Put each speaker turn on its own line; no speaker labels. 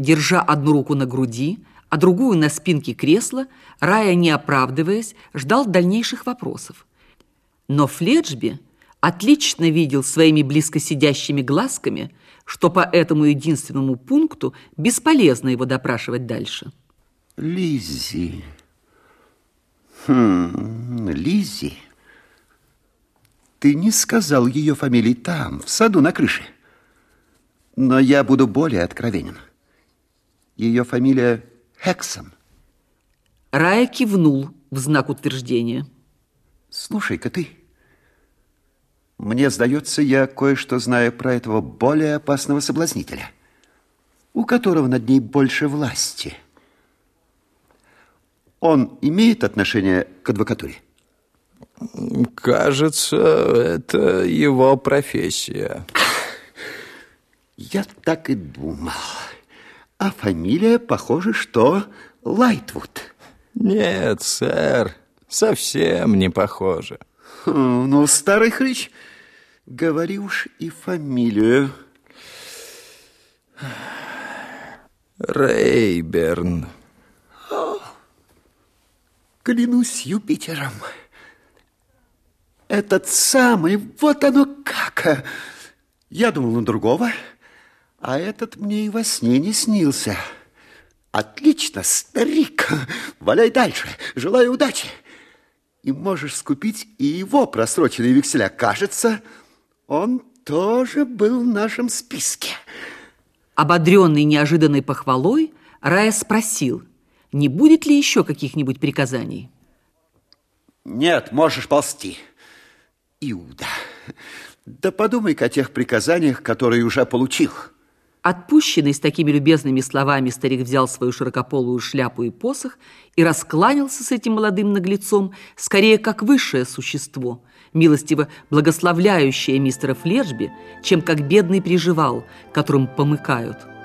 Держа одну руку на груди, а другую на спинке кресла, Рая, не оправдываясь, ждал дальнейших вопросов. Но Фледжби отлично видел своими близко сидящими глазками, что по этому единственному пункту бесполезно его допрашивать дальше.
Лиззи. Хм, Лиззи. Ты не сказал ее фамилии там, в саду на крыше. Но я буду более откровенен. Ее фамилия Хексом.
Рая кивнул в знак утверждения.
Слушай-ка ты. Мне сдается, я кое-что знаю про этого более опасного соблазнителя, у которого над ней больше власти. Он имеет отношение к адвокатуре?
Кажется, это его профессия.
Я так и думал. А фамилия, похоже, что Лайтвуд.
Нет, сэр, совсем не похоже.
Хм, ну, старый хрыч, говори уж и фамилию.
Рейберн.
Клянусь Юпитером. Этот самый, вот оно как. Я думал на другого, а этот мне и во сне не снился. Отлично, старик. Валяй дальше. Желаю удачи. И можешь скупить и его просроченные векселя. Кажется, он тоже был в нашем списке.
Ободренный неожиданной похвалой, Рая спросил, не будет ли еще каких-нибудь приказаний?
Нет, можешь ползти. Иуда, да подумай-ка о тех приказаниях, которые уже получил.
Отпущенный с такими любезными словами, старик взял свою широкополую шляпу и посох и раскланялся с этим молодым наглецом, скорее как высшее существо, милостиво благословляющее мистера Флешби, чем как бедный приживал, которым помыкают –